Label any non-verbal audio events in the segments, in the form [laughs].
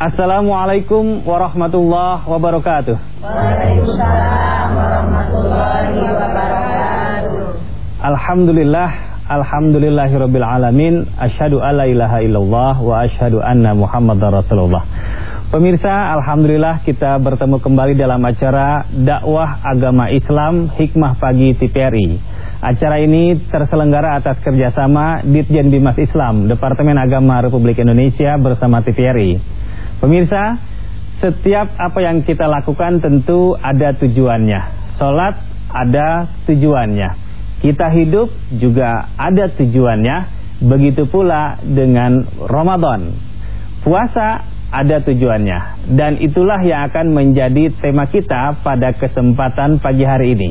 Assalamualaikum warahmatullahi wabarakatuh. Waalaikumsalam warahmatullahi wabarakatuh. Alhamdulillah, alhamdulillahirabbil alamin. Asyhadu alla ilaha illallah wa asyhadu anna Muhammadar Rasulullah. Pemirsa, alhamdulillah kita bertemu kembali dalam acara dakwah agama Islam Hikmah Pagi TPRI. Acara ini terselenggara atas kerjasama Ditjen Bimas Islam, Departemen Agama Republik Indonesia bersama TPRI. Pemirsa, setiap apa yang kita lakukan tentu ada tujuannya. Sholat ada tujuannya. Kita hidup juga ada tujuannya. Begitu pula dengan Ramadan. Puasa ada tujuannya dan itulah yang akan menjadi tema kita pada kesempatan pagi hari ini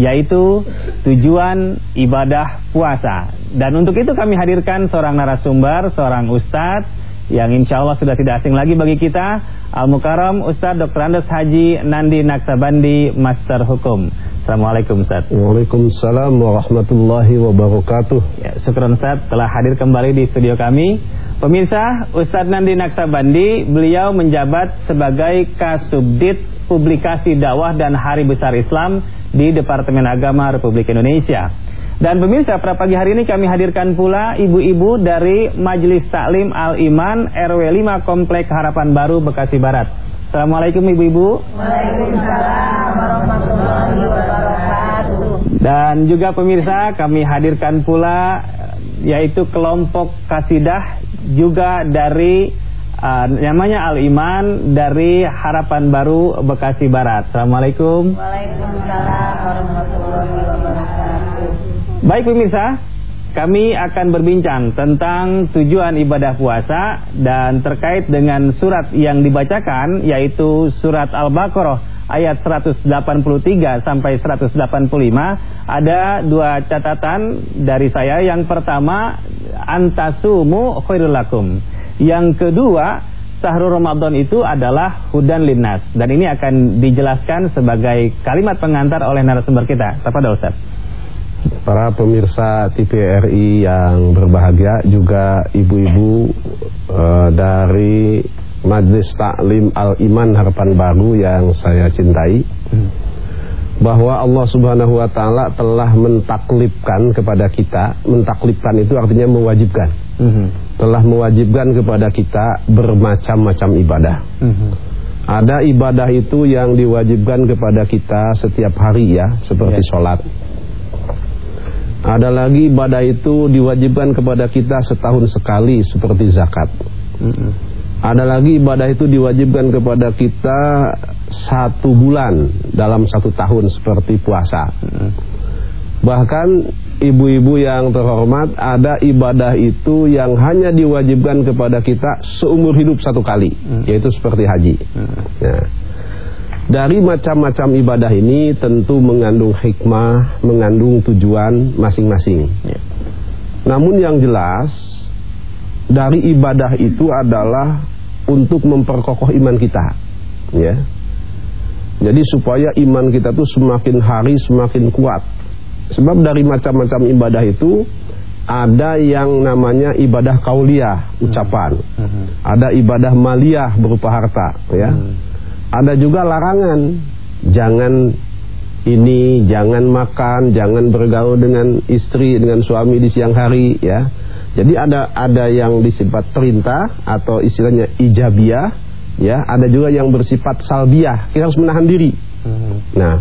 yaitu tujuan ibadah puasa dan untuk itu kami hadirkan seorang narasumber seorang ustadz yang insya Allah sudah tidak asing lagi bagi kita Al-Mukarram Ustadz Dr. Andes Haji Nandi Naksabandi Master Hukum. Assalamualaikum Ustaz. Waalaikumsalam warahmatullahi wabarakatuh. Ya, Syukur Ustaz telah hadir kembali di studio kami. Pemirsa Ustadz Nandi Naksabandi Beliau menjabat sebagai Kasubdit Publikasi Dakwah dan Hari Besar Islam Di Departemen Agama Republik Indonesia dan pemirsa, pada pagi hari ini kami hadirkan pula ibu-ibu dari Majelis Taklim Al-Iman RW 5 Komplek Harapan Baru Bekasi Barat. Assalamualaikum ibu-ibu. Waalaikumsalam warahmatullahi wabarakatuh. Dan juga pemirsa, kami hadirkan pula yaitu kelompok kasidah juga dari uh, namanya Al-Iman dari Harapan Baru Bekasi Barat. Assalamualaikum. Waalaikumsalam warahmatullahi wabarakatuh. Baik pemirsa, kami akan berbincang tentang tujuan ibadah puasa dan terkait dengan surat yang dibacakan yaitu surat Al-Baqarah ayat 183 sampai 185 ada dua catatan dari saya. Yang pertama antasumu khairul lakum. Yang kedua Sahrul Ramadan itu adalah hudan linnas dan ini akan dijelaskan sebagai kalimat pengantar oleh narasumber kita. Kepada Ustaz para pemirsa TVRI yang berbahagia juga ibu-ibu uh, dari Majelis Taklim Al-Iman Harapan Baru yang saya cintai bahwa Allah Subhanahu wa taala telah mentaklipkan kepada kita, mentaklipkan itu artinya mewajibkan. Mm -hmm. Telah mewajibkan kepada kita bermacam-macam ibadah. Mm -hmm. Ada ibadah itu yang diwajibkan kepada kita setiap hari ya, seperti yeah. sholat ada lagi ibadah itu diwajibkan kepada kita setahun sekali seperti zakat. Ada lagi ibadah itu diwajibkan kepada kita satu bulan dalam satu tahun seperti puasa. Bahkan ibu-ibu yang terhormat ada ibadah itu yang hanya diwajibkan kepada kita seumur hidup satu kali, yaitu seperti haji. Ya. Dari macam-macam ibadah ini tentu mengandung hikmah, mengandung tujuan masing-masing. Ya. Namun yang jelas dari ibadah itu adalah untuk memperkokoh iman kita, ya. Jadi supaya iman kita tuh semakin hari semakin kuat. Sebab dari macam-macam ibadah itu ada yang namanya ibadah kauliah, ucapan. Hmm. Hmm. Ada ibadah maliyah berupa harta, ya. Hmm ada juga larangan. Jangan ini jangan makan jangan bergaul dengan istri dengan suami di siang hari ya. Jadi ada ada yang disifat perintah atau istilahnya ijabiah ya. Ada juga yang bersifat salbiah kita harus menahan diri. Hmm. nah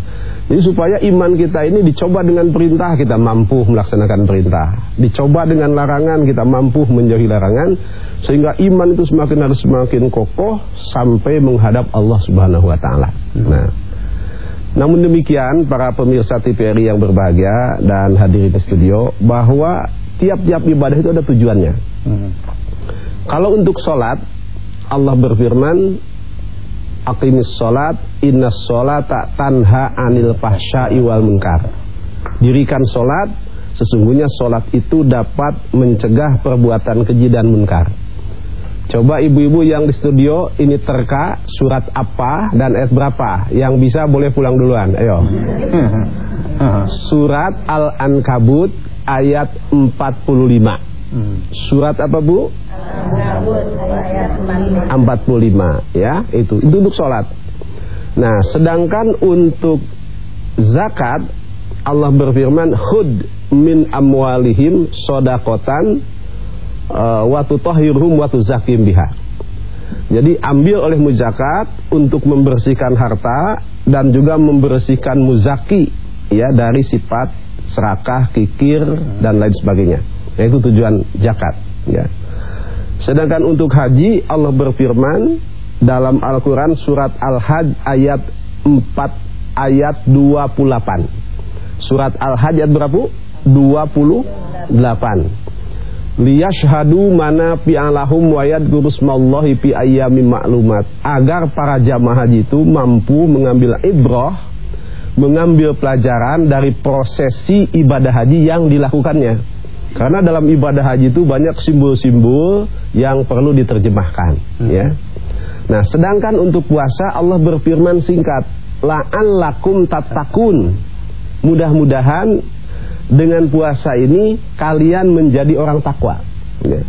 jadi supaya iman kita ini dicoba dengan perintah kita mampu melaksanakan perintah dicoba dengan larangan kita mampu menjauhi larangan sehingga iman itu semakin harus semakin kokoh sampai menghadap Allah Subhanahu wa taala. Nah, namun demikian para pemirsa TVRI yang berbahagia dan hadir di studio bahwa tiap-tiap ibadah itu ada tujuannya. Hmm. Kalau untuk sholat Allah berfirman Aqimis sholat Inna sholata tanha anil fahsya'i wal munkar. Dirikan sholat Sesungguhnya sholat itu dapat mencegah perbuatan keji dan munkar. Coba ibu-ibu yang di studio ini terka surat apa dan ayat berapa? Yang bisa boleh pulang duluan Ayo. [laughs] Surat Al-Ankabut ayat 45 Surat apa bu? Ankabut ayat 45. 45 ya itu itu untuk sholat nah sedangkan untuk zakat Allah berfirman hud min amwalihim sodakotan uh, wa tutahhirhum wa tuzakim biha jadi ambil oleh muzakat untuk membersihkan harta dan juga membersihkan muzaki ya dari sifat serakah, kikir dan lain sebagainya. Itu tujuan zakat ya. Sedangkan untuk haji Allah berfirman dalam Al-Qur'an surat Al-Hajj ayat 4 ayat 28. Surat Al-Hajj ayat berapa? 28. Liyashhadu mana pi'alahum wa yadkurusmallahi fi ayyamin ma'lumat. Agar para jamaah haji itu mampu mengambil ibrah, mengambil pelajaran dari prosesi ibadah haji yang dilakukannya. Karena dalam ibadah haji itu banyak simbol-simbol yang perlu diterjemahkan, ya. Nah, sedangkan untuk puasa Allah berfirman singkat, la'allakum tattaqun. Mudah-mudahan dengan puasa ini kalian menjadi orang takwa. Ya.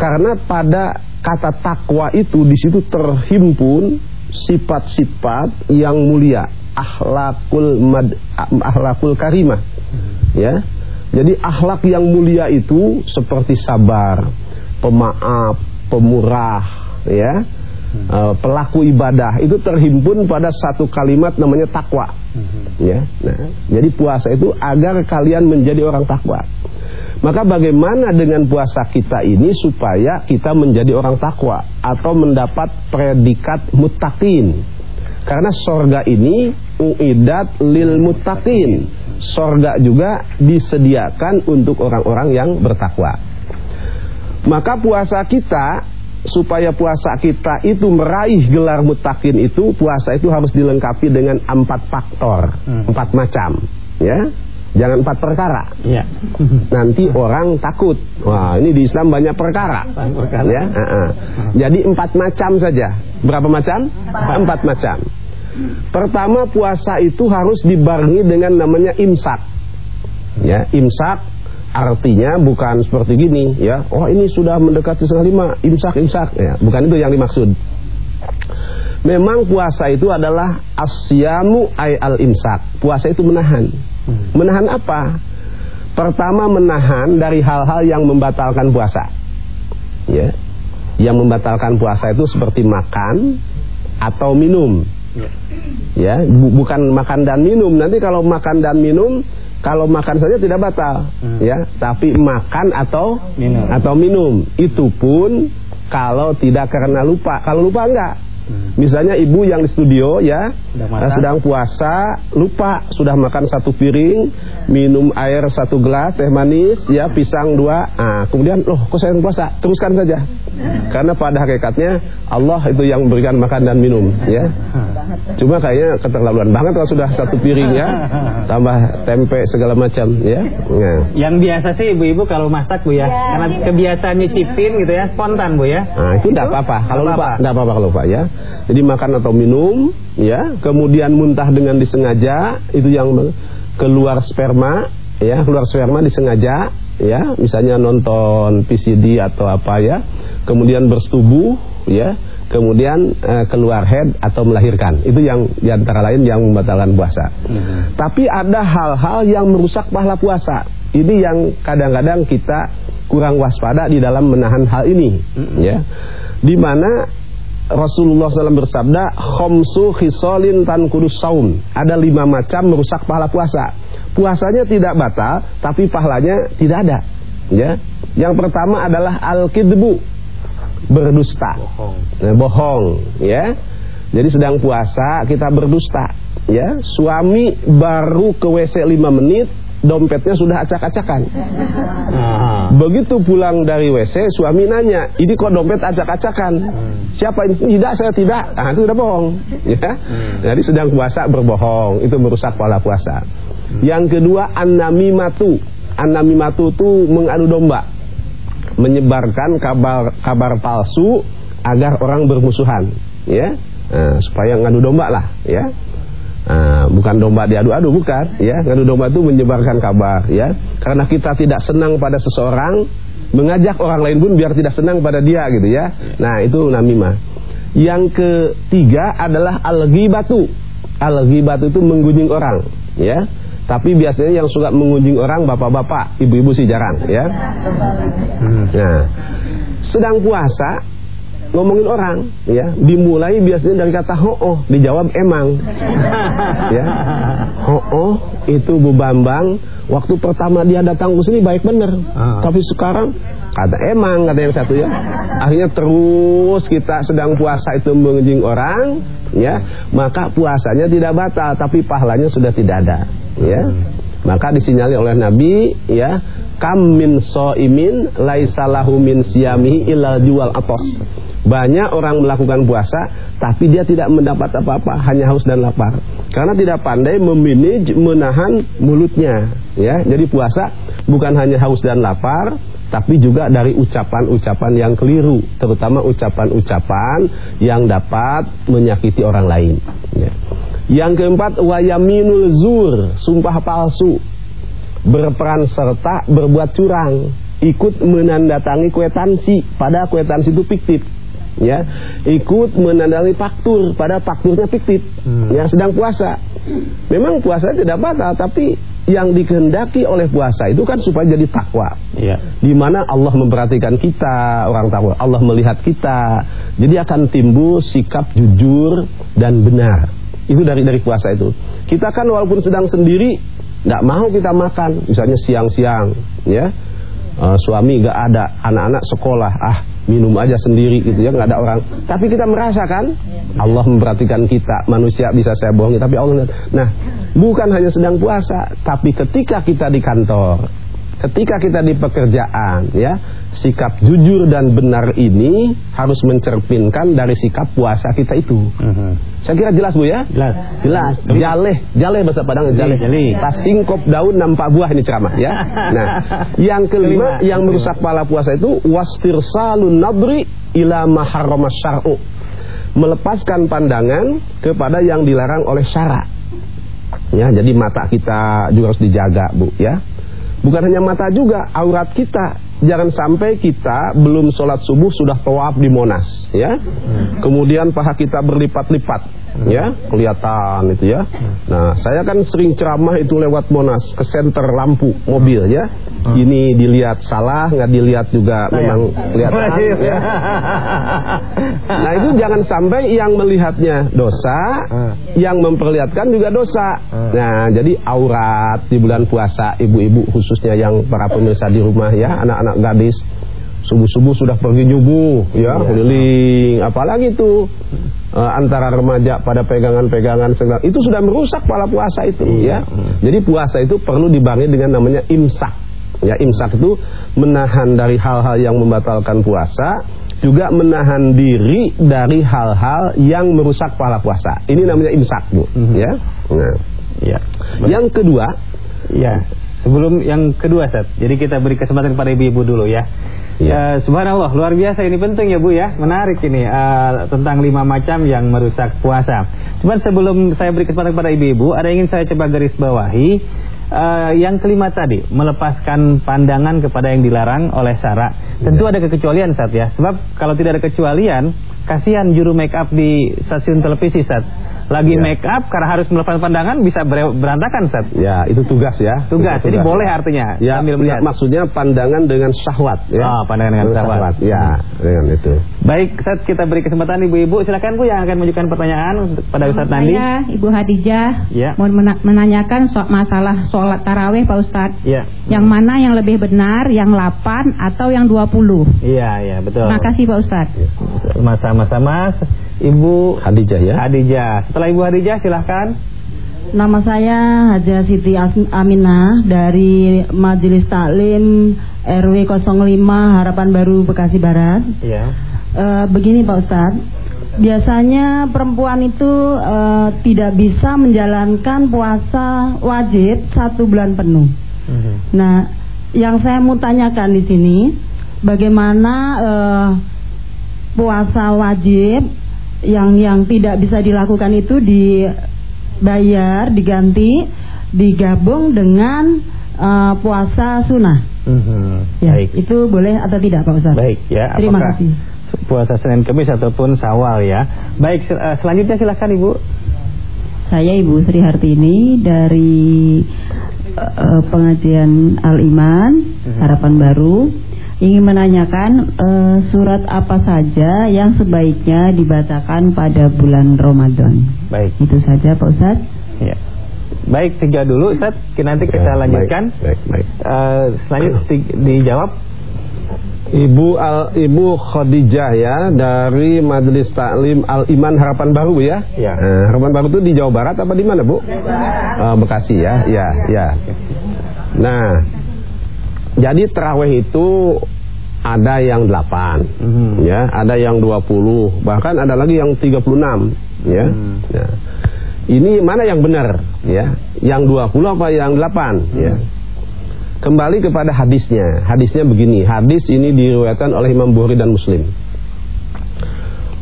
Karena pada kata takwa itu di situ terhimpun sifat-sifat yang mulia, akhlakul mad, akhlakul karimah. Ya. Jadi akhlak yang mulia itu seperti sabar, pemaaf, pemurah, ya. Uh, pelaku ibadah itu terhimpun pada satu kalimat namanya takwa. Ya. Nah, jadi puasa itu agar kalian menjadi orang takwa. Maka bagaimana dengan puasa kita ini supaya kita menjadi orang takwa atau mendapat predikat muttaqin? Karena sorga ini uidat lil muttaqin. Sorga juga disediakan untuk orang-orang yang bertakwa. Maka puasa kita supaya puasa kita itu meraih gelar mutakin itu puasa itu harus dilengkapi dengan empat faktor, Hmm. empat macam, ya. Jangan empat perkara. Iya. [laughs] Nanti orang takut. Wah, ini di Islam banyak perkara. Banyak perkara. Ya, uh-uh. Jadi empat macam saja. Berapa macam? Empat macam. Pertama puasa itu harus dibarengi dengan namanya imsak. Ya, imsak artinya bukan seperti gini ya. Oh, ini sudah mendekati setengah lima, imsak imsak ya. Bukan itu yang dimaksud. Memang puasa itu adalah asyamu ay al imsak. Puasa itu menahan. Menahan apa? Pertama menahan dari hal-hal yang membatalkan puasa. Ya. Yang membatalkan puasa itu seperti makan atau minum. Ya, bu- bukan makan dan minum. Nanti kalau makan dan minum, kalau makan saja tidak batal, Hmm. ya. Tapi makan atau Minum. atau minum itu pun kalau tidak karena lupa. Kalau lupa enggak. Hmm. Misalnya ibu yang di studio ya Sedang sedang puasa lupa sudah makan satu piring minum air satu gelas teh manis ya pisang dua. Ah kemudian loh kok saya puasa? Teruskan saja. Karena pada hakikatnya Allah itu yang memberikan makan dan minum ya. Cuma kayaknya keterlaluan banget kalau sudah satu piring ya. Tambah tempe segala macam ya. Nah. Yang biasa sih ibu-ibu kalau masak bu ya, karena kebiasaan nyicipin gitu ya, spontan bu ya. Nah, itu tidak apa-apa. Kalau lupa, tidak apa-apa kalau lupa ya. Jadi makan atau minum, ya, kemudian muntah dengan disengaja, itu yang keluar sperma, ya, keluar sperma disengaja, ya, misalnya nonton PCD atau apa ya, kemudian bersetubuh, ya, kemudian eh, keluar head atau melahirkan, itu yang di antara lain yang membatalkan puasa. Tapi ada hal-hal yang merusak pahala puasa. Ini yang kadang-kadang kita kurang waspada di dalam menahan hal ini, ya. Di mana Rasulullah SAW bersabda, "Khomsu khisolin tan kudus saum." Ada lima macam merusak pahala puasa. Puasanya tidak batal, tapi pahalanya tidak ada. Ya. Yang pertama adalah al-kidbu, berdusta. Bohong. Nah, bohong, ya. Jadi sedang puasa kita berdusta, ya. Suami baru ke WC 5 menit, dompetnya sudah acak-acakan. Ah. Begitu pulang dari WC, suami nanya, ini kok dompet acak-acakan? Siapa ini? Tidak, saya tidak. Nah, itu udah bohong. Ya. Jadi sedang puasa berbohong, itu merusak pola puasa. Yang kedua, annamimatu. Annamimatu itu mengadu domba. Menyebarkan kabar kabar palsu agar orang bermusuhan, ya. Nah, supaya ngadu domba lah, ya. Nah, bukan domba diadu-adu bukan ya ngadu domba itu menyebarkan kabar ya karena kita tidak senang pada seseorang mengajak orang lain pun biar tidak senang pada dia gitu ya. Nah, itu namimah. Yang ketiga adalah al-ghibatu. Al-ghibatu itu menggunjing orang, ya. Tapi biasanya yang suka mengunjing orang bapak-bapak, ibu-ibu sih jarang, ya. Nah, sedang puasa ngomongin orang ya. Dimulai biasanya dari kata ho oh dijawab emang. [laughs] Ya. Ho oh itu Bu Bambang waktu pertama dia datang ke sini baik bener. Ah. tapi sekarang kata emang kata yang satu ya. Akhirnya terus kita sedang puasa itu mengunjung orang ya. Maka puasanya tidak batal tapi pahalanya sudah tidak ada ya maka disinyali oleh Nabi ya kam min soimin laisalahu min siamihi illa jual atos banyak orang melakukan puasa tapi dia tidak mendapat apa-apa, hanya haus dan lapar. Karena tidak pandai memanage menahan mulutnya, ya. Jadi puasa bukan hanya haus dan lapar, tapi juga dari ucapan-ucapan yang keliru, terutama ucapan-ucapan yang dapat menyakiti orang lain, ya. Yang keempat wayaminul zur, sumpah palsu. Berperan serta berbuat curang, ikut menandatangi kwetansi, pada kwetansi itu fiktif ya ikut menandai faktur pada fakturnya fiktif hmm. ya sedang puasa memang puasa tidak batal tapi yang dikehendaki oleh puasa itu kan supaya jadi takwa ya. di mana Allah memperhatikan kita orang takwa Allah melihat kita jadi akan timbul sikap jujur dan benar itu dari dari puasa itu. Kita kan walaupun sedang sendiri nggak mau kita makan. Misalnya siang-siang ya. Uh, suami nggak ada anak-anak sekolah ah minum aja sendiri gitu ya nggak ada orang. Tapi kita merasakan Allah memperhatikan kita manusia bisa saya bohongi tapi Allah nah bukan hanya sedang puasa tapi ketika kita di kantor ketika kita di pekerjaan ya sikap jujur dan benar ini harus mencerminkan dari sikap puasa kita itu. Uh -huh. Saya kira jelas Bu ya? Jelas. Jelas. Jaleh, jaleh bahasa Padang jaleh. Tas singkop daun nampak buah ini ceramah ya. [laughs] Nah, yang kelima yang merusak pala puasa itu wastirsalun nadri ila maharrama syar'u. Melepaskan pandangan kepada yang dilarang oleh syara. Ya, jadi mata kita juga harus dijaga, Bu, ya. Bukan hanya mata juga, aurat kita. Jangan sampai kita belum sholat subuh sudah tawaf di Monas ya. Kemudian paha kita berlipat-lipat ya kelihatan itu ya. Nah saya kan sering ceramah itu lewat Monas ke center lampu mobil ya. Ini dilihat salah nggak dilihat juga memang kelihatan ya. Nah itu jangan sampai yang melihatnya dosa yang memperlihatkan juga dosa. Nah jadi aurat di bulan puasa ibu-ibu khususnya yang para pemirsa di rumah ya anak anak gadis subuh-subuh sudah pergi nyuguh ya, ya. keliling apalagi itu uh, antara remaja pada pegangan-pegangan segala itu sudah merusak pola puasa itu iya. ya jadi puasa itu perlu dibarengi dengan namanya imsak ya imsak itu menahan dari hal-hal yang membatalkan puasa juga menahan diri dari hal-hal yang merusak pola puasa ini namanya imsak bu mm -hmm. ya nah ya yang kedua ya Sebelum yang kedua, Seth. Jadi kita beri kesempatan kepada ibu-ibu dulu ya. Ya. Uh, subhanallah, luar biasa ini penting ya Bu ya. Menarik ini uh, tentang lima macam yang merusak puasa. Cuman sebelum saya beri kesempatan kepada ibu-ibu, ada yang ingin saya coba garis bawahi. Uh, yang kelima tadi, melepaskan pandangan kepada yang dilarang oleh syara. Tentu ya. ada kekecualian saat ya. Sebab kalau tidak ada kecualian, kasihan juru make up di stasiun televisi saat lagi ya. make up karena harus melepas pandangan bisa berantakan Ustaz. Ya, itu tugas ya. Tugas. Jadi boleh artinya ya, sambil melihat. maksudnya pandangan dengan syahwat ya. Oh, pandangan dengan syahwat. syahwat. Ya, dengan itu. Baik, Ustaz kita beri kesempatan Ibu-ibu. Silakan Bu yang akan menunjukkan pertanyaan pada Ustaz Nandi. Saya Ibu Hadijah. Ya. Mau menanyakan soal masalah sholat tarawih Pak Ustaz. Ya. Yang mana yang lebih benar, yang 8 atau yang 20? Iya, iya, betul. Makasih Pak Ustaz. Sama-sama Ibu Hadijah ya. Hadijah. Setelah Ibu Hadijah silahkan. Nama saya Haja Siti Aminah dari Majelis Taklim RW 05 Harapan Baru Bekasi Barat. Iya. E, begini Pak Ustadz, biasanya perempuan itu e, tidak bisa menjalankan puasa wajib satu bulan penuh. Mm -hmm. Nah, yang saya mau tanyakan di sini, bagaimana e, puasa wajib yang yang tidak bisa dilakukan itu dibayar diganti digabung dengan uh, puasa sunnah. Mhm. Ya, Baik. itu boleh atau tidak Pak Ustadz? Baik ya. Terima apakah kasih. Puasa Senin Kamis ataupun Sawal ya. Baik, sel- eh, selanjutnya silakan Ibu. Saya Ibu Sri Hartini dari eh, pengajian Al Iman Mhm. Harapan Baru ingin menanyakan eh, surat apa saja yang sebaiknya dibacakan pada bulan Ramadan. Baik. Itu saja Pak Ustadz. Ya. Baik, tiga dulu Ustaz. Nanti kita Ya, lanjutkan. Baik, baik. baik. Eh, selanjutnya dijawab Ibu Al Ibu Khadijah ya dari Majelis Taklim Al Iman Harapan Baru ya. Ya. Eh, Harapan Baru itu di Jawa Barat apa di mana Bu? Oh, Bekasi ya, ya, ya. Nah, jadi terawih itu ada yang 8 Mhm. ya, ada yang 20, bahkan ada lagi yang 36 ya. Hmm. Ya. Ini mana yang benar ya? Yang 20 apa yang 8 ya? Kembali kepada hadisnya. Hadisnya begini. Hadis ini diriwayatkan oleh Imam Bukhari dan Muslim.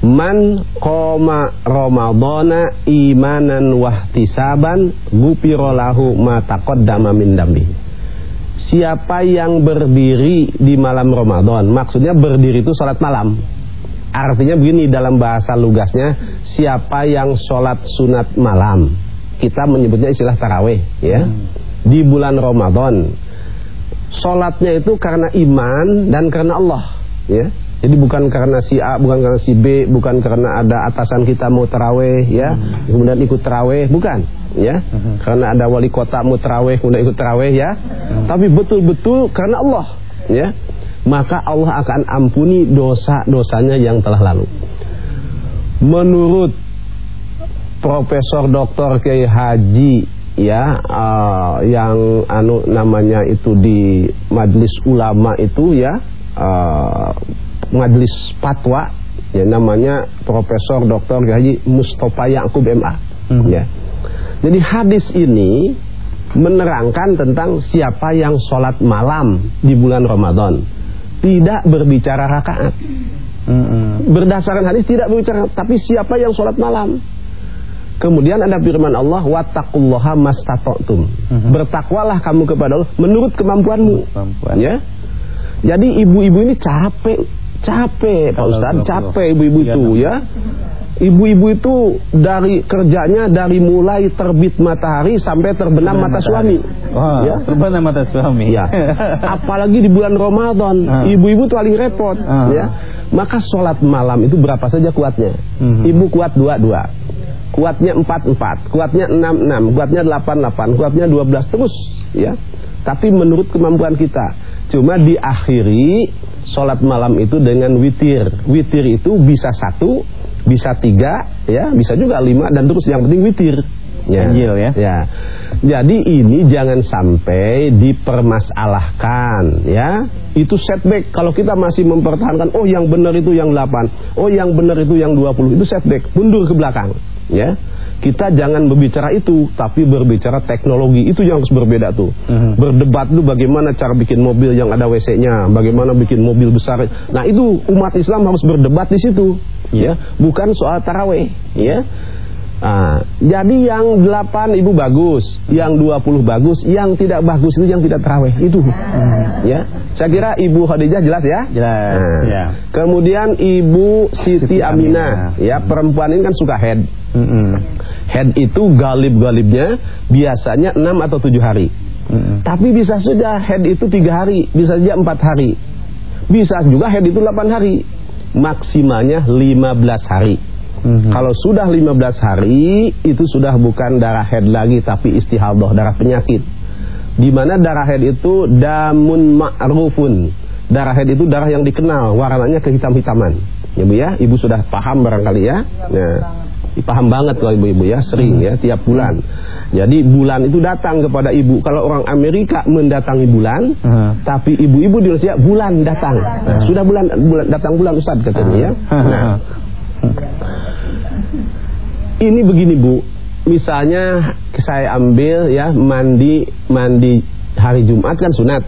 Man qoma Ramadana imanan wahtisaban gufira lahu ma taqaddama min dambi. Siapa yang berdiri di malam Ramadan, maksudnya berdiri itu salat malam. Artinya begini dalam bahasa lugasnya, siapa yang sholat sunat malam, kita menyebutnya istilah taraweh, ya, di bulan Ramadan. Sholatnya itu karena iman dan karena Allah, ya. Jadi bukan karena si A, bukan karena si B, bukan karena ada atasan kita mau taraweh, ya, kemudian ikut taraweh, bukan, ya. Karena ada wali kota mau taraweh, kemudian ikut taraweh, ya. Tapi betul-betul karena Allah, ya maka Allah akan ampuni dosa-dosanya yang telah lalu. Menurut Profesor Dr. Kiai Haji ya uh, yang anu namanya itu di Majelis Ulama itu ya uh, Majelis Fatwa ya namanya Profesor Dr. Kiai Haji Mustafa Yakub MA Mhm. ya. Jadi hadis ini menerangkan tentang siapa yang sholat malam di bulan Ramadan tidak berbicara rakaat. Berdasarkan hadis tidak berbicara, tapi siapa yang sholat malam? Kemudian ada firman Allah, wattaqullaha mastata'tum. Mhm. Bertakwalah kamu kepada Allah menurut kemampuanmu. Kemampuan. Ya. Jadi ibu-ibu ini capek, capek Pak Ustaz, 20. capek ibu-ibu Iya, itu Nam. ya. Ibu-ibu itu dari kerjanya dari mulai terbit matahari sampai terbenam mata suami. Wah, Ya. terbenam mata suami. Ya. [laughs] Apalagi di bulan Ramadan, Ah. ibu-ibu tuh paling repot, Ah. ya. Maka sholat malam itu berapa saja kuatnya? Mhm. Ibu kuat dua dua, kuatnya empat empat, kuatnya enam enam, kuatnya delapan delapan, kuatnya dua belas terus, ya. Tapi menurut kemampuan kita, cuma diakhiri sholat malam itu dengan witir. Witir itu bisa satu, bisa tiga, ya, bisa juga lima dan terus yang penting witir. Ganjil ya. Ya. Jadi ini jangan sampai dipermasalahkan ya. Itu setback kalau kita masih mempertahankan oh yang benar itu yang 8, oh yang benar itu yang 20. Itu setback, mundur ke belakang ya. Kita jangan berbicara itu tapi berbicara teknologi. Itu yang harus berbeda tuh. Mhm. Berdebat dulu bagaimana cara bikin mobil yang ada WC-nya, bagaimana bikin mobil besar. Nah, itu umat Islam harus berdebat di situ ya, bukan soal taraweh ya. Nah, jadi yang 8 ibu bagus, yang 20 bagus, yang tidak bagus itu yang tidak terawih itu. Ya. Saya kira Ibu Khadijah jelas ya? Jelas, Nah, ya. Kemudian Ibu Siti, Siti Aminah, Aminah. ya perempuan ini kan suka head. Mhm. Head itu galib-galibnya biasanya 6 atau 7 hari. Mhm. Tapi bisa saja head itu tiga hari, bisa saja empat hari, bisa juga head itu 8 hari, maksimalnya 15 hari. Mhm. Kalau sudah 15 hari itu sudah bukan darah head lagi tapi istihadah, darah penyakit. Di mana darah head itu damun ma'rufun. Darah head itu darah yang dikenal, warnanya kehitam-hitaman. Ya Bu ya, Ibu sudah paham barangkali ya. Nah, paham banget kalau ibu-ibu ya, sering ya tiap bulan. Jadi bulan itu datang kepada ibu. Kalau orang Amerika mendatangi bulan, Mhm. tapi ibu-ibu di Indonesia bulan datang. Nah, Sudah bulan bulan datang bulan Ustaz katanya ya. Nah, ini begini Bu, misalnya saya ambil ya mandi mandi hari Jumat kan sunat.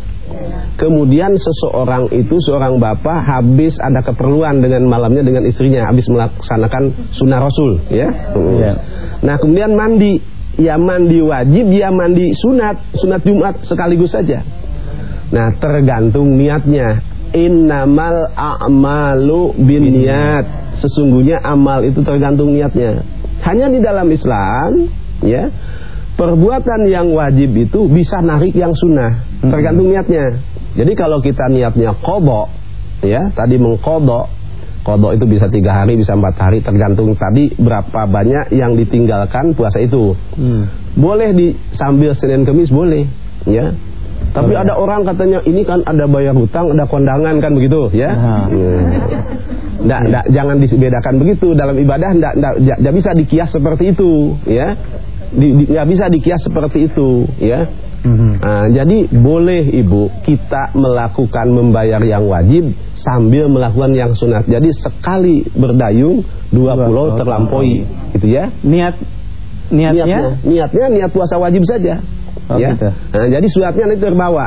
Kemudian seseorang itu seorang bapak habis ada keperluan dengan malamnya dengan istrinya habis melaksanakan sunnah Rasul ya. Iya. Nah kemudian mandi ya mandi wajib, ya mandi sunat, sunat Jumat sekaligus saja. Nah, tergantung niatnya. Innamal a'malu bin niat. Sesungguhnya amal itu tergantung niatnya. Hanya di dalam Islam, ya, perbuatan yang wajib itu bisa narik yang sunnah, tergantung niatnya. Jadi kalau kita niatnya kodok, ya, tadi mengkodok, Kodok itu bisa tiga hari, bisa empat hari, tergantung tadi berapa banyak yang ditinggalkan puasa itu. Hmm. Boleh di sambil Senin Kemis boleh, ya. Tapi oh, ada orang katanya ini kan ada bayar hutang, ada kondangan kan begitu, ya. Hmm. Nggak, nggak, jangan dibedakan begitu dalam ibadah, nggak, nggak, nggak bisa dikias seperti itu, ya. Di, di, nggak bisa dikias seperti itu, ya. Mm-hmm. Nah, jadi boleh ibu kita melakukan membayar yang wajib sambil melakukan yang sunat. Jadi sekali berdayung dua pulau terlampaui, gitu ya. Niat niatnya niatnya, niatnya niat puasa wajib saja. Oh, ya. Gitu. Nah, jadi sunatnya nanti terbawa,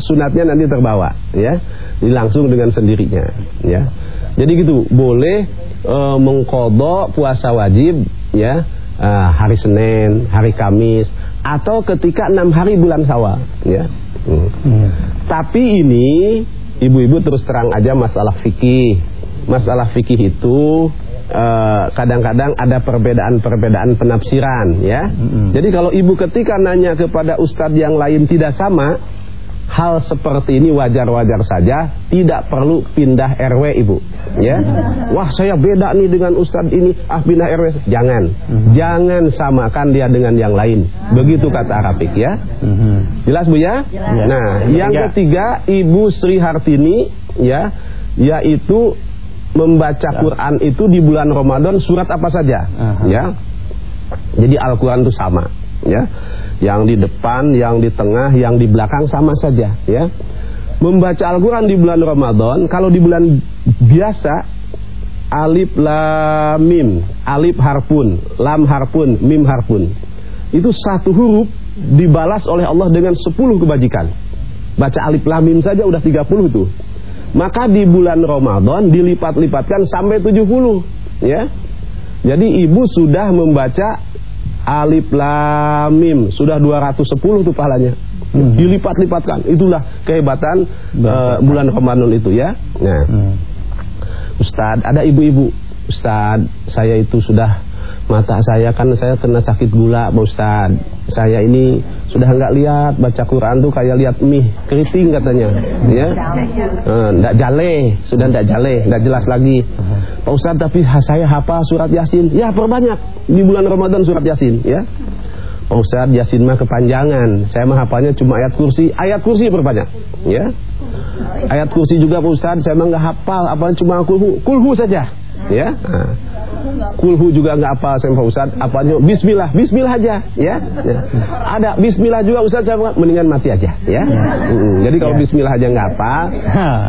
sunatnya nanti terbawa, ya, langsung dengan sendirinya, ya. Jadi gitu, boleh e, mengkodok puasa wajib, ya, e, hari Senin, hari Kamis, atau ketika enam hari bulan sawal ya hmm. Hmm. tapi ini ibu-ibu terus terang aja masalah fikih masalah fikih itu kadang-kadang uh, ada perbedaan-perbedaan penafsiran ya. -hmm. Jadi kalau ibu ketika nanya kepada ustadz yang lain tidak sama, hal seperti ini wajar-wajar saja, tidak perlu pindah RW ibu. Ya, wah saya beda nih dengan ustadz ini, ah pindah RW. Jangan, mm-hmm. jangan samakan dia dengan yang lain. Begitu kata Arabik ya. Mm-hmm. Jelas bu ya? Jelas. Nah, yang ketiga Ibu Sri Hartini ya, yaitu membaca ya. Quran itu di bulan Ramadan surat apa saja, ya. Jadi Al-Quran itu sama, ya yang di depan, yang di tengah, yang di belakang sama saja ya. Membaca Al-Qur'an di bulan Ramadan kalau di bulan biasa alif lam mim, alif harpun, lam harpun, mim harpun. Itu satu huruf dibalas oleh Allah dengan 10 kebajikan. Baca alif lam mim saja udah 30 tuh. Maka di bulan Ramadan dilipat-lipatkan sampai 70 ya. Jadi ibu sudah membaca Alif Lam Mim sudah 210 tuh pahalanya. Hmm. Dilipat-lipatkan. Itulah kehebatan uh, bulan Ramadan itu ya. Nah. Hmm. Ustadz, ada ibu-ibu. Ustadz, saya itu sudah mata saya kan saya kena sakit gula Pak Ustaz saya ini sudah nggak lihat baca Quran tuh kayak lihat mie keriting katanya ya. Nggak eh, jale sudah nggak jale nggak jelas lagi. Pak Ustaz tapi saya hafal surat Yasin. Ya perbanyak di bulan Ramadan surat Yasin ya. Pak Ustaz Yasin mah kepanjangan. Saya mah hafalnya cuma ayat kursi. Ayat kursi perbanyak ya. Ayat kursi juga Pak Ustaz saya mah nggak hafal. Apa cuma kulhu. Kulhu saja ya nah. Kulhu juga nggak apa sama Ustaz. Apanya Bismillah, Bismillah aja, ya. ya. Ada Bismillah juga Ustaz sama mendingan mati aja, ya. Hmm, jadi kalau ya. Bismillah aja nggak apa,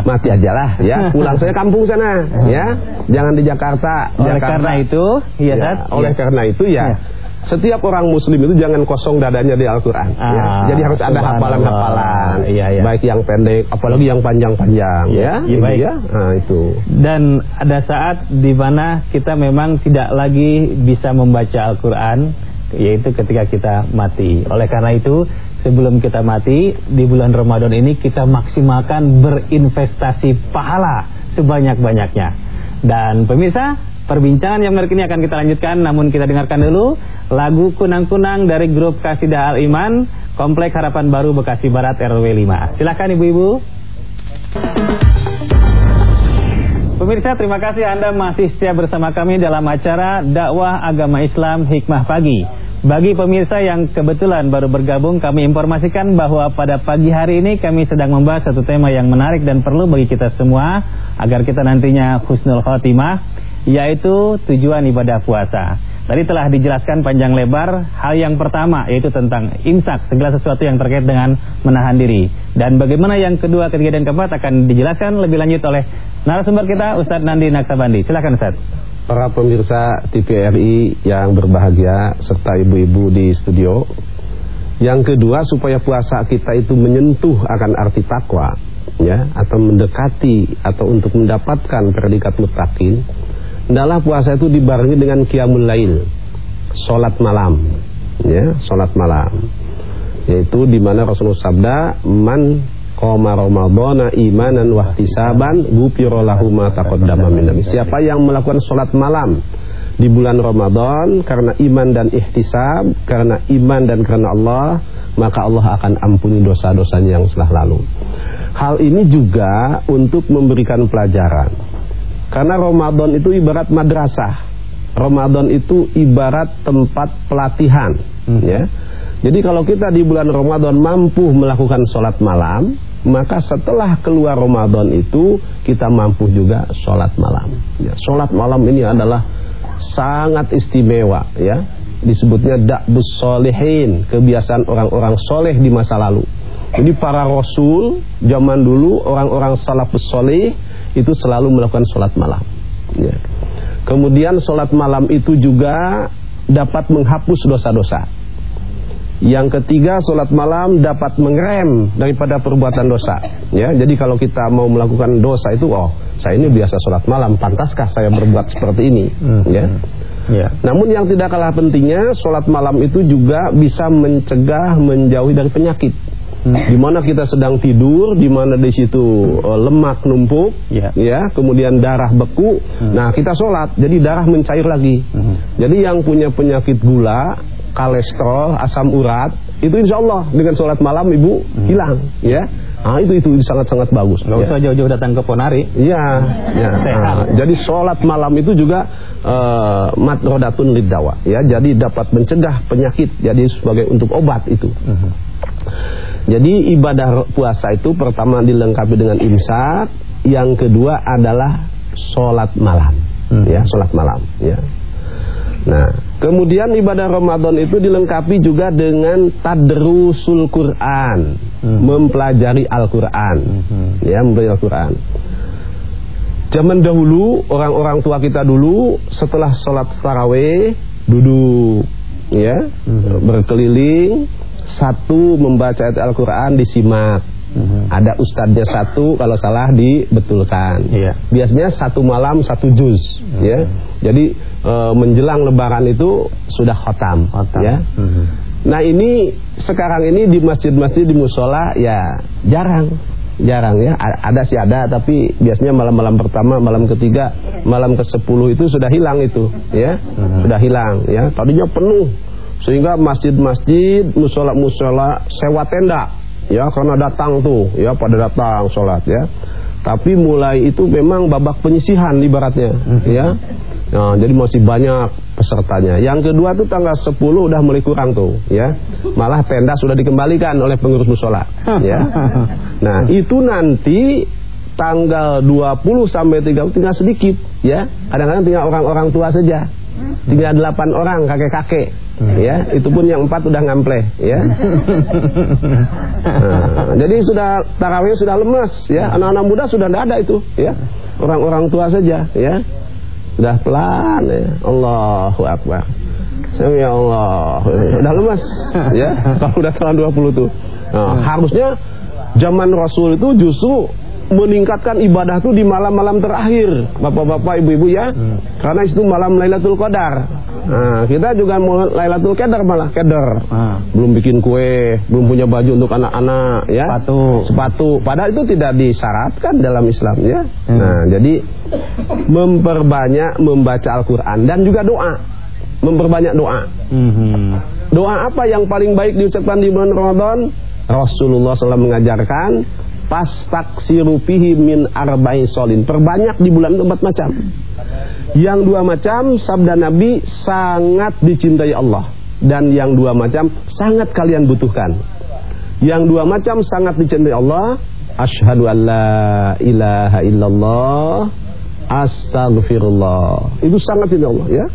mati aja lah, ya. Pulang saya kampung sana, ya. Jangan di Jakarta. Oleh Jakarta. karena itu, iya, ya, Oleh ya. karena itu ya. ya setiap orang muslim itu jangan kosong dadanya di Al-Quran ya. ah, ya. Jadi harus ada hafalan-hafalan iya, iya. Baik yang pendek Apalagi yang panjang-panjang ya, ya. baik. ya. Nah, itu Dan ada saat di mana kita memang tidak lagi bisa membaca Al-Quran Yaitu ketika kita mati Oleh karena itu sebelum kita mati Di bulan Ramadan ini kita maksimalkan berinvestasi pahala sebanyak-banyaknya Dan pemirsa Perbincangan yang menarik ini akan kita lanjutkan Namun kita dengarkan dulu Lagu Kunang-Kunang dari grup Kasidah Al-Iman Komplek Harapan Baru Bekasi Barat RW 5 Silahkan ibu-ibu. Pemirsa terima kasih Anda masih setia bersama kami dalam acara dakwah agama Islam Hikmah Pagi. Bagi pemirsa yang kebetulan baru bergabung, kami informasikan bahwa pada pagi hari ini kami sedang membahas satu tema yang menarik dan perlu bagi kita semua agar kita nantinya husnul khotimah yaitu tujuan ibadah puasa. Tadi telah dijelaskan panjang lebar hal yang pertama yaitu tentang imsak segala sesuatu yang terkait dengan menahan diri. Dan bagaimana yang kedua, ketiga dan keempat akan dijelaskan lebih lanjut oleh narasumber kita Ustadz Nandi Naksabandi. Silakan Ustadz. Para pemirsa TVRI yang berbahagia serta ibu-ibu di studio. Yang kedua supaya puasa kita itu menyentuh akan arti takwa ya atau mendekati atau untuk mendapatkan predikat mutakin Hendaklah puasa itu dibarengi dengan qiyamul lail, salat malam. ya, salat malam. Yaitu di mana Rasulullah sabda, "Man qama ramadhana imanan wa ihtisaban, ghufira lahu ma taqaddama min Siapa yang melakukan salat malam di bulan Ramadan karena iman dan ihtisab, karena iman dan karena Allah, maka Allah akan ampuni dosa-dosanya yang telah lalu. Hal ini juga untuk memberikan pelajaran. Karena Ramadan itu ibarat madrasah. Ramadan itu ibarat tempat pelatihan, hmm. ya. Jadi kalau kita di bulan Ramadan mampu melakukan sholat malam, maka setelah keluar Ramadan itu kita mampu juga sholat malam. Ya, sholat malam ini adalah sangat istimewa ya disebutnya da'bus solihin kebiasaan orang-orang soleh di masa lalu jadi para rasul zaman dulu orang-orang salafus soleh itu selalu melakukan sholat malam ya. kemudian sholat malam itu juga dapat menghapus dosa-dosa yang ketiga sholat malam dapat mengerem daripada perbuatan dosa ya jadi kalau kita mau melakukan dosa itu oh saya ini biasa sholat malam pantaskah saya berbuat seperti ini hmm. ya Ya. Namun yang tidak kalah pentingnya sholat malam itu juga bisa mencegah menjauhi dari penyakit. Di mana kita sedang tidur, di mana di situ uh, lemak numpuk, ya. ya, kemudian darah beku. Hmm. Nah kita sholat, jadi darah mencair lagi. Hmm. Jadi yang punya penyakit gula, kolesterol, asam urat, itu insya Allah dengan sholat malam ibu hmm. hilang, ya. Nah, itu itu sangat-sangat bagus. Gak usah ya. jauh-jauh datang ke Ponari. Iya, [laughs] ya. Nah, jadi sholat malam itu juga uh, madrodatun lidawa, ya. Jadi dapat mencegah penyakit, jadi sebagai untuk obat itu. Hmm. Jadi ibadah puasa itu pertama dilengkapi dengan imsak, yang kedua adalah sholat malam, hmm. ya, sholat malam, ya. Nah, kemudian ibadah Ramadan itu dilengkapi juga dengan tadrusul Quran, hmm. mempelajari Al-Quran, hmm. ya, mempelajari Al-Quran. Zaman dahulu orang-orang tua kita dulu setelah sholat taraweh duduk, ya, hmm. berkeliling, satu membaca ayat Al-Quran disimak. Hmm. Ada ustadznya satu, kalau salah dibetulkan. Yeah. Biasanya satu malam satu juz, hmm. ya. Jadi e, menjelang lebaran itu sudah khotam, khotam. ya. Hmm. Nah ini sekarang ini di masjid-masjid di musola ya jarang, jarang ya. Ada sih ada, tapi biasanya malam-malam pertama, malam ketiga, malam ke sepuluh itu sudah hilang itu, ya, hmm. sudah hilang, ya. Tadinya penuh, sehingga masjid-masjid, musola-musola sewa tenda, ya, karena datang tuh, ya, pada datang sholat, ya. Tapi mulai itu memang babak penyisihan ibaratnya, hmm. ya. Nah, jadi masih banyak pesertanya. Yang kedua tuh tanggal 10 udah mulai kurang tuh, ya. Malah tenda sudah dikembalikan oleh pengurus musola, ya. [laughs] Nah, itu nanti tanggal 20 sampai 30 tinggal sedikit, ya. Kadang-kadang tinggal orang-orang tua saja. Tinggal 8 orang kakek-kakek, ya. Itu pun yang empat udah ngampleh, ya. [laughs] Nah, jadi sudah tarawih sudah lemes, ya. Anak-anak muda sudah tidak ada itu, ya. Orang-orang tua saja, ya. Sudah pelan ya. Allahu Akbar. Ya Allah. Sudah lemas ya. [laughs] Kalau udah tanggal 20 tuh. Nah, harusnya zaman Rasul itu justru meningkatkan ibadah tuh di malam-malam terakhir, bapak-bapak, ibu-ibu ya, hmm. karena itu malam Lailatul Qadar. Nah, kita juga mau Lailatul Qadar malah Qadar. Ah. Belum bikin kue, belum punya baju untuk anak-anak ya. Sepatu. Sepatu. Padahal itu tidak disyaratkan dalam Islam ya. Hmm. Nah, jadi memperbanyak membaca Al-Qur'an dan juga doa. Memperbanyak doa. Hmm. Doa apa yang paling baik diucapkan di bulan Ramadan? Rasulullah SAW mengajarkan Pastaksiru fihi min arba'i solin. Perbanyak di bulan empat macam. Yang dua macam sabda Nabi sangat dicintai Allah dan yang dua macam sangat kalian butuhkan. Yang dua macam sangat dicintai Allah. Ashhadu an la ilaha illallah astagfirullah. Itu sangat dicintai Allah ya.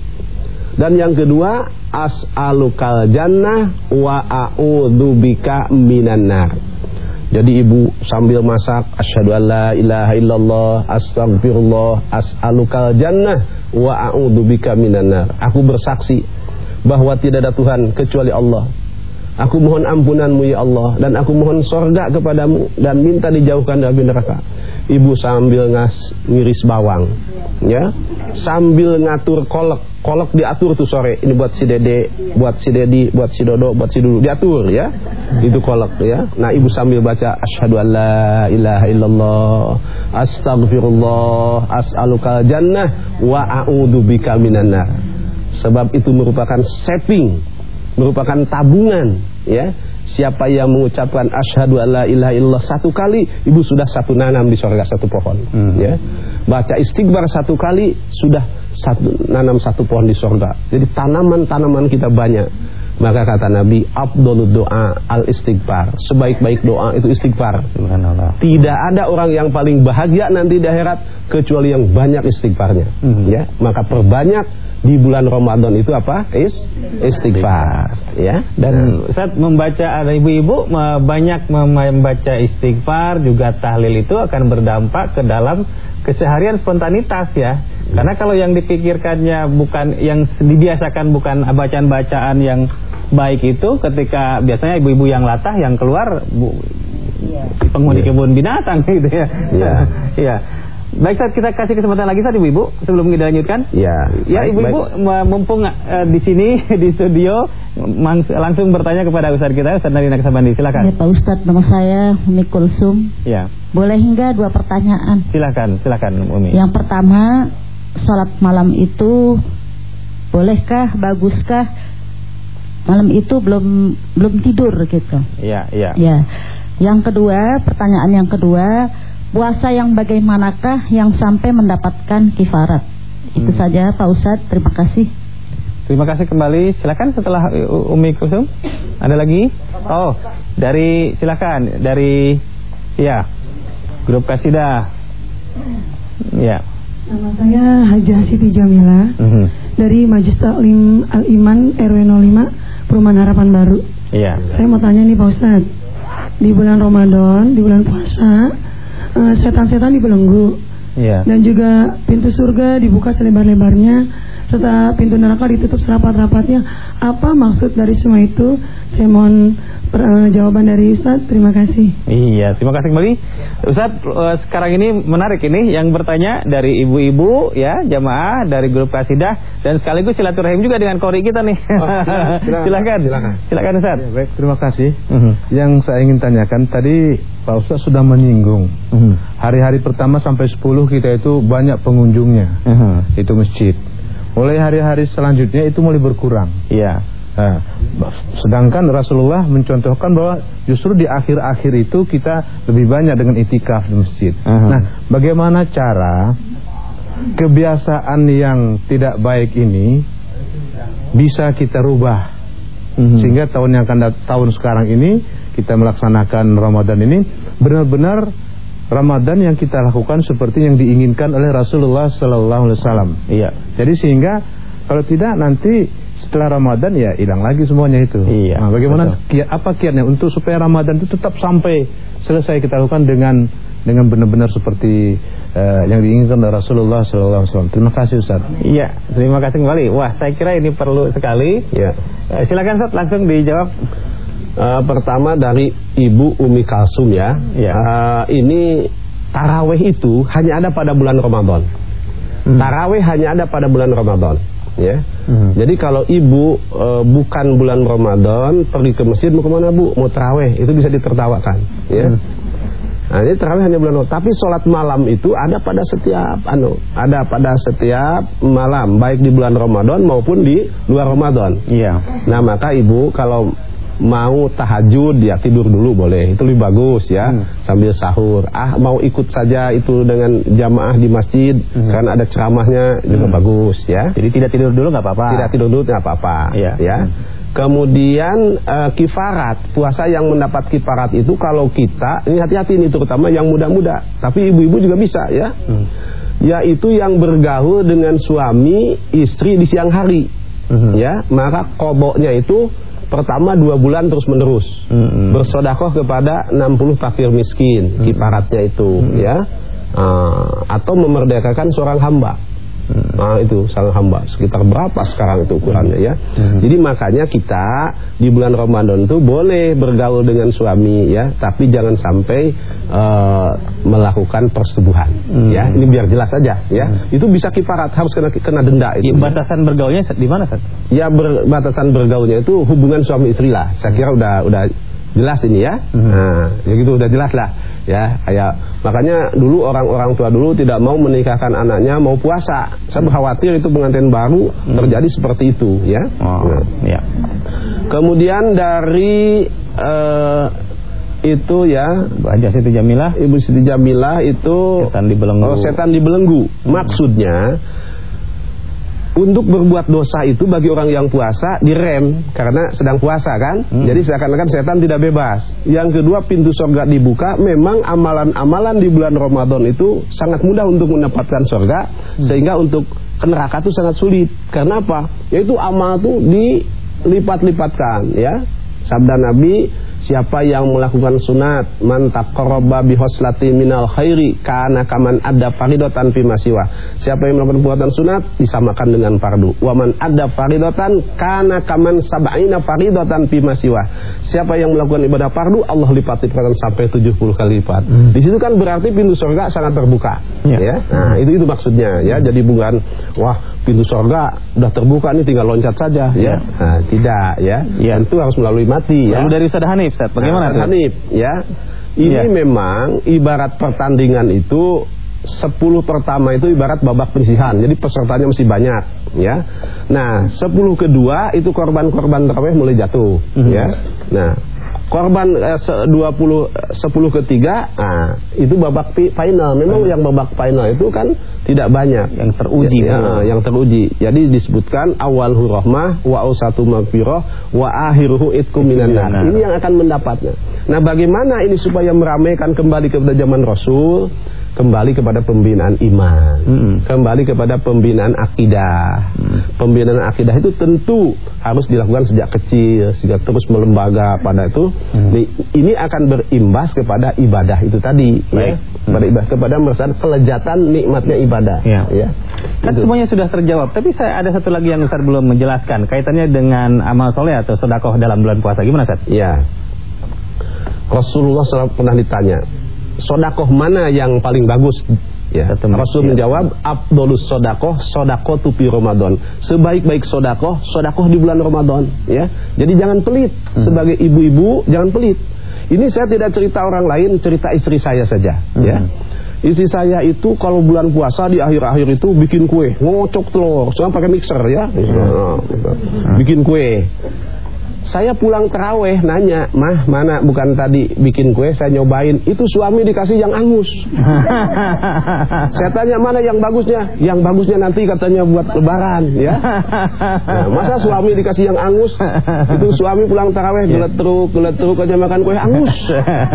Dan yang kedua as'alukal jannah wa a'udzubika minan nar. Jadi ibu sambil masak asyhadu alla ilaha illallah astagfirullah as'alukal jannah wa a'udzubika minan nar. Aku bersaksi bahwa tidak ada Tuhan kecuali Allah. Aku mohon ampunanmu ya Allah dan aku mohon sorga kepadamu dan minta dijauhkan dari neraka. Ibu sambil ngas ngiris bawang. Ya. Sambil ngatur kolek. Kolek diatur tuh sore. Ini buat si dede buat si dedi buat si dodo buat si dulu. Diatur ya. Itu kolek ya. Nah ibu sambil baca asyhadu alla ilaha illallah astagfirullah as'alukal jannah wa a'udzu bika minan sebab itu merupakan saving merupakan tabungan ya siapa yang mengucapkan asyhadu alla ilaha illallah satu kali ibu sudah satu nanam di surga satu pohon. Hmm. ya. Baca istighfar satu kali sudah satu nanam satu pohon di surga jadi tanaman-tanaman kita banyak maka kata Nabi Abdul doa al istighfar sebaik-baik doa itu istighfar tidak ada orang yang paling bahagia nanti di akhirat kecuali yang banyak istighfarnya hmm. ya maka perbanyak di bulan Ramadan itu apa? Is istighfar, ya. Dan saat membaca ada ibu-ibu banyak membaca istighfar juga tahlil itu akan berdampak ke dalam keseharian spontanitas ya. Karena kalau yang dipikirkannya bukan yang dibiasakan bukan bacaan-bacaan yang baik itu ketika biasanya ibu-ibu yang latah yang keluar bu, iya. penghuni kebun binatang [laughs] gitu ya. Iya. ya. Baik saat kita kasih kesempatan lagi saat ibu-ibu sebelum kita lanjutkan. Ya. Ya ibu-ibu mumpung uh, di sini [laughs] di studio langsung bertanya kepada Ustaz kita Ustaz Narina Kesabandi silakan. Ya Pak Ustaz nama saya Umi Kulsum. Ya. Boleh hingga dua pertanyaan. Silakan silakan Umi. Yang pertama sholat malam itu bolehkah baguskah malam itu belum belum tidur gitu. Iya iya. Ya. Yang kedua pertanyaan yang kedua puasa yang bagaimanakah yang sampai mendapatkan kifarat? Itu hmm. saja Pak Ustadz, terima kasih. Terima kasih kembali. Silakan setelah Umi Kusum. Ada lagi? Oh, dari silakan dari ya grup Kasida. Ya. Nama saya Hajah Siti Jamila mhm. -huh. dari Majlis Taklim Al Iman RW 05 Perumahan Harapan Baru. Iya. Saya mau tanya nih Pak Ustadz, di bulan Ramadan, di bulan puasa, Eh, setan-setan uh, dibelenggu. Yeah. Dan juga pintu surga dibuka selebar-lebarnya serta pintu neraka ditutup serapat-rapatnya. Apa maksud dari semua itu? Saya mohon uh, jawaban dari Ustaz. Terima kasih. Iya, terima kasih kembali. Ustaz, uh, sekarang ini menarik ini yang bertanya dari ibu-ibu ya, jamaah dari grup Kasidah dan sekaligus silaturahim juga dengan kori kita nih. Oh, [laughs] silakan. silakan. Silakan. Silakan Ustaz. Ya, baik, terima kasih. Uh mhm. -huh. Yang saya ingin tanyakan tadi Pak Ustaz sudah menyinggung. Mhm. Hari-hari uh -huh. pertama sampai 10 kita itu banyak pengunjungnya. Uh mhm. -huh. Itu masjid. Mulai hari-hari selanjutnya itu mulai berkurang. Iya. Nah, sedangkan Rasulullah mencontohkan bahwa justru di akhir-akhir itu kita lebih banyak dengan itikaf di masjid. Uh -huh. Nah, bagaimana cara kebiasaan yang tidak baik ini bisa kita rubah uh. -huh. sehingga tahun yang akan tahun sekarang ini kita melaksanakan Ramadan ini benar-benar Ramadan yang kita lakukan seperti yang diinginkan oleh Rasulullah sallallahu alaihi wasallam. Iya. Jadi sehingga kalau tidak nanti setelah Ramadan ya hilang lagi semuanya itu. Iya. Nah, bagaimana kiat apa kiatnya untuk supaya Ramadan itu tetap sampai selesai kita lakukan dengan dengan benar-benar seperti uh, yang diinginkan oleh Rasulullah sallallahu alaihi wasallam. Terima kasih Ustaz. Iya, terima kasih kembali. Wah, saya kira ini perlu sekali. Ya. Uh, silakan Ustaz langsung dijawab. Uh, pertama dari Ibu Umi Kalsum ya. ya. Uh, ini taraweh itu hanya ada pada bulan Ramadan. Hmm. Taraweh hanya ada pada bulan Ramadan. Ya. Hmm. Jadi kalau ibu uh, bukan bulan Ramadan pergi ke masjid mau ke mana bu? Mau taraweh itu bisa ditertawakan. Ya. Hmm. Nah, ini tarawih hanya bulan Ramadan. Tapi sholat malam itu ada pada setiap anu, ada pada setiap malam, baik di bulan Ramadan maupun di luar Ramadan. Iya. Nah, maka ibu kalau mau tahajud ya tidur dulu boleh itu lebih bagus ya hmm. sambil sahur ah mau ikut saja itu dengan jamaah di masjid hmm. kan ada ceramahnya juga hmm. bagus ya jadi tidak tidur dulu nggak apa-apa tidak tidur dulu nggak apa-apa ya, ya. Hmm. Kemudian uh, kifarat, puasa yang mendapat kifarat itu kalau kita, ini hati-hati ini terutama yang muda-muda, tapi ibu-ibu juga bisa ya. Hmm. Yaitu yang bergaul dengan suami, istri di siang hari. Hmm. Ya, maka koboknya itu Pertama dua bulan terus menerus hmm. bersodakoh kepada 60 fakir miskin hmm. kiparatnya itu hmm. ya uh, atau memerdekakan seorang hamba. Nah, itu sang hamba. Sekitar berapa sekarang itu ukurannya ya? Hmm. Jadi makanya kita di bulan Ramadan itu boleh bergaul dengan suami ya, tapi jangan sampai uh, melakukan persetubuhan hmm. ya. Ini biar jelas saja ya. Hmm. Itu bisa kifarat harus kena kena denda itu. Ya, batasan bergaulnya di mana? Ya, ber, batasan bergaulnya itu hubungan suami istri lah. Saya kira udah udah jelas ini ya. Hmm. Nah, ya gitu udah jelas lah ya kayak makanya dulu orang-orang tua dulu tidak mau menikahkan anaknya mau puasa saya khawatir itu pengantin baru hmm. terjadi seperti itu ya oh, nah. ya kemudian dari uh, itu ya Baja Siti Jamilah Ibu Siti Jamilah itu setan dibelenggu oh, setan dibelenggu maksudnya untuk berbuat dosa itu bagi orang yang puasa direm karena sedang puasa kan. Hmm. Jadi seakan-akan setan tidak bebas. Yang kedua pintu surga dibuka. Memang amalan-amalan di bulan Ramadan itu sangat mudah untuk mendapatkan surga hmm. sehingga untuk ke neraka itu sangat sulit. Karena apa? Yaitu amal itu dilipat-lipatkan ya. Sabda Nabi Siapa yang melakukan sunat man taqarraba bi hoslati minal khairi kana kaman ada faridatan fi masiwa. Siapa yang melakukan perbuatan sunat disamakan dengan fardu. Wa man ada faridatan kana kaman sab'ina faridatan fi masiwa. Siapa yang melakukan ibadah fardu Allah lipat lipatkan sampai 70 kali lipat. Hmm. Di situ kan berarti pintu surga sangat terbuka. Ya. ya. Nah, itu itu maksudnya ya. Jadi bukan wah pintu surga udah terbuka nih tinggal loncat saja ya. ya. Nah, tidak ya. ya. Tentu harus melalui mati ya. Lalu dari Sadahani Ustaz. Bagaimana nah, Hanif ya. Ini ya. memang ibarat pertandingan itu 10 pertama itu ibarat babak penyisihan. Jadi pesertanya masih banyak ya. Nah, 10 kedua itu korban-korban terawih mulai jatuh mm -hmm. ya. Nah, korban eh, 20 10 ketiga nah itu babak final. Memang yang babak final itu kan tidak banyak. Yang teruji ya, ya, yang teruji. Jadi disebutkan awal hurahmah wa satu magfirah wa akhiruhu itkum minan ini yang akan mendapatnya. Nah bagaimana ini supaya meramaikan kembali kepada zaman Rasul kembali kepada pembinaan iman, hmm. kembali kepada pembinaan akidah. Hmm. Pembinaan akidah itu tentu harus dilakukan sejak kecil, sehingga terus melembaga pada itu. Hmm. Ini akan berimbas kepada ibadah itu tadi, ya. Baik. ya. Kepada ibadah, kepada merasakan kelejatan nikmatnya ibadah. Ya. ya. Kan itu. semuanya sudah terjawab, tapi saya ada satu lagi yang Ustaz belum menjelaskan kaitannya dengan amal soleh atau sedekah dalam bulan puasa. Gimana Ustaz? Ya. Rasulullah SAW pernah ditanya, sodakoh mana yang paling bagus? Ya, Rasul menjawab, Abdulus sodakoh, sodakoh tupi Ramadan. Sebaik-baik sodakoh, sodakoh di bulan Ramadan. Ya, jadi jangan pelit. Hmm. Sebagai ibu-ibu, jangan pelit. Ini saya tidak cerita orang lain, cerita istri saya saja. Hmm. Ya, Istri saya itu kalau bulan puasa di akhir-akhir itu bikin kue, ngocok telur, soalnya pakai mixer ya, hmm. bikin kue. Saya pulang teraweh nanya, mah mana bukan tadi bikin kue saya nyobain, itu suami dikasih yang angus. [laughs] saya tanya mana yang bagusnya? Yang bagusnya nanti katanya buat lebaran, ya. Nah, masa suami dikasih yang angus? Itu suami pulang teraweh yeah. gelet teruk, gelet teruk aja makan kue angus.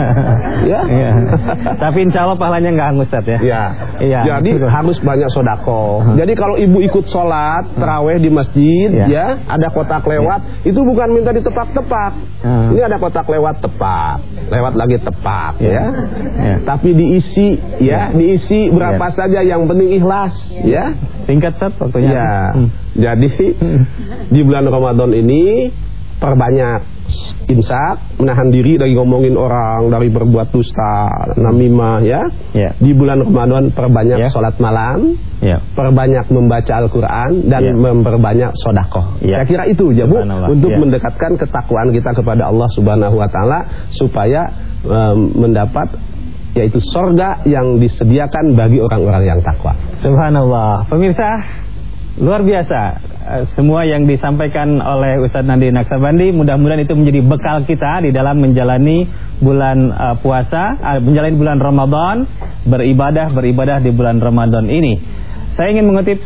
[laughs] ya. Yeah. Tapi insya Allah pahalanya nggak angus ya. Iya. Yeah. Jadi Betul. harus banyak sodako. Jadi kalau ibu ikut sholat teraweh di masjid, yeah. ya ada kotak lewat, yeah. itu bukan minta ditepak-tepak. Hmm. Ini ada kotak lewat tepak, lewat lagi tepak yeah. ya. Yeah. Tapi diisi ya, yeah. diisi berapa yeah. saja yang penting ikhlas ya. Tingkat tet waktunya. Ya. Hmm. Jadi hmm. di bulan Ramadan ini perbanyak imsak, menahan diri dari ngomongin orang, dari berbuat dusta, namimah ya. Yeah. Di bulan Ramadan perbanyak yeah. sholat malam, yeah. perbanyak membaca Al-Quran dan yeah. memperbanyak sodakoh. Yeah. Saya kira itu ya Bu untuk yeah. mendekatkan ketakwaan kita kepada Allah Subhanahu Wa Taala supaya um, mendapat yaitu sorga yang disediakan bagi orang-orang yang takwa. Subhanallah. Pemirsa, luar biasa Eh, semua yang disampaikan oleh Ustadz Nandi Naksabandi mudah-mudahan itu menjadi bekal kita di dalam menjalani bulan uh, puasa, uh, menjalani bulan Ramadan, beribadah beribadah di bulan Ramadan ini. Saya ingin mengutip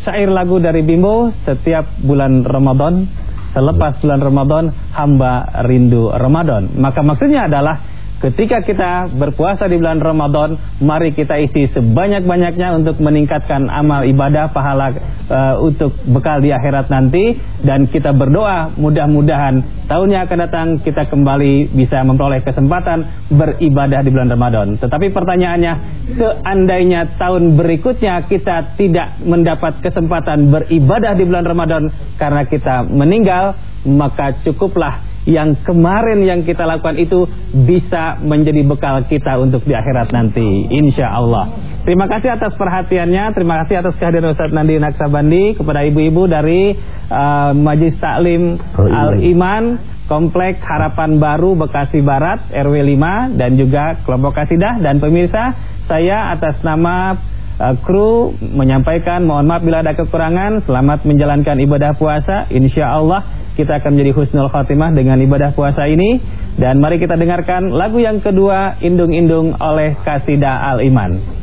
syair lagu dari Bimbo setiap bulan Ramadan, selepas bulan Ramadan hamba rindu Ramadan. Maka maksudnya adalah ketika kita berpuasa di bulan Ramadan, mari kita isi sebanyak-banyaknya untuk meningkatkan amal ibadah pahala uh, untuk bekal di akhirat nanti dan kita berdoa mudah-mudahan tahun yang akan datang kita kembali bisa memperoleh kesempatan beribadah di bulan Ramadan. Tetapi pertanyaannya, seandainya tahun berikutnya kita tidak mendapat kesempatan beribadah di bulan Ramadan karena kita meninggal, maka cukuplah yang kemarin yang kita lakukan itu bisa menjadi bekal kita untuk di akhirat nanti. Insya Allah. Terima kasih atas perhatiannya. Terima kasih atas kehadiran Ustaz Nandi Naksabandi kepada ibu-ibu dari uh, Majlis Taklim oh, iya. Al-Iman Komplek Harapan Baru Bekasi Barat RW 5 dan juga kelompok Kasidah. Dan pemirsa saya atas nama uh, kru menyampaikan mohon maaf bila ada kekurangan. Selamat menjalankan ibadah puasa. Insya Allah kita akan menjadi husnul khatimah dengan ibadah puasa ini. Dan mari kita dengarkan lagu yang kedua Indung-indung oleh Kasidah Al Iman.